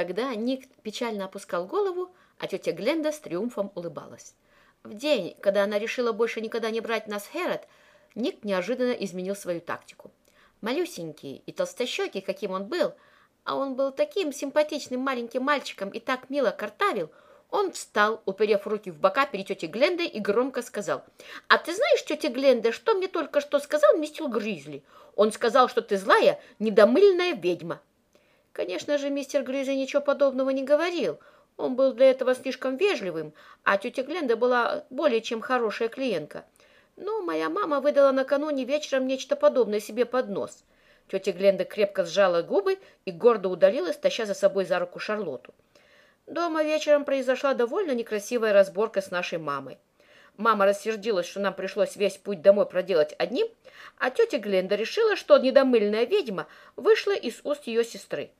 Тогда Ник печально опускал голову, а тетя Гленда с триумфом улыбалась. В день, когда она решила больше никогда не брать нас в Хэрот, Ник неожиданно изменил свою тактику. Малюсенький и толстощекий, каким он был, а он был таким симпатичным маленьким мальчиком и так мило картавил, он встал, уперев руки в бока перед тетей Глендой и громко сказал, «А ты знаешь, тетя Гленда, что мне только что сказал мистер Гризли? Он сказал, что ты злая, недомыльная ведьма». Конечно же, мистер Гризли ничего подобного не говорил. Он был для этого слишком вежливым, а тетя Гленда была более чем хорошая клиентка. Но моя мама выдала накануне вечером нечто подобное себе под нос. Тетя Гленда крепко сжала губы и гордо удалилась, таща за собой за руку Шарлоту. Дома вечером произошла довольно некрасивая разборка с нашей мамой. Мама рассердилась, что нам пришлось весь путь домой проделать одним, а тетя Гленда решила, что недомыльная ведьма вышла из уст ее сестры.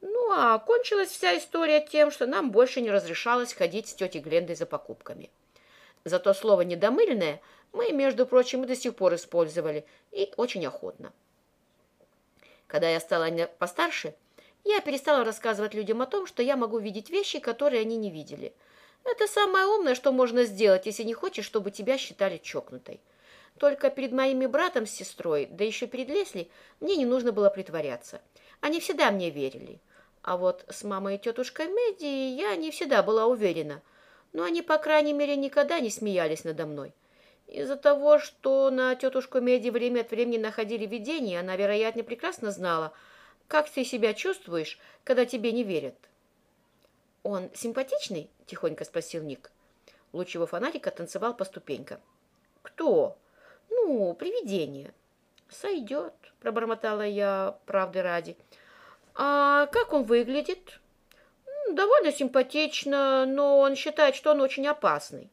Ну, а кончилась вся история тем, что нам больше не разрешалось ходить с тетей Глендой за покупками. Зато слово «недомыльное» мы, между прочим, и до сих пор использовали, и очень охотно. Когда я стала постарше, я перестала рассказывать людям о том, что я могу видеть вещи, которые они не видели. Это самое умное, что можно сделать, если не хочешь, чтобы тебя считали чокнутой. Только перед моими братом с сестрой, да еще перед Лесли, мне не нужно было притворяться. Они всегда мне верили. А вот с мамой и тетушкой Мэдди я не всегда была уверена. Но они, по крайней мере, никогда не смеялись надо мной. Из-за того, что на тетушку Меди время от времени находили видения, она, вероятно, прекрасно знала – как ты себя чувствуешь, когда тебе не верят? Он симпатичный? Тихонько спросил Ник. Луч его фонарика танцевал по ступенькам. Кто? Ну, привидение. Сойдет, пробормотала я, правды ради. А как он выглядит? Довольно симпатично, но он считает, что он очень опасный.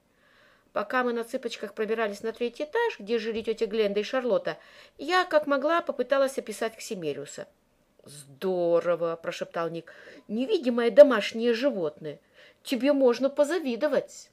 Пока мы на цыпочках пробирались на третий этаж, где жили тетя Гленда и Шарлотта, я, как могла, попыталась описать Ксимериуса – «Здорово!» – прошептал Ник. «Невидимое домашнее животное. Тебе можно позавидовать!»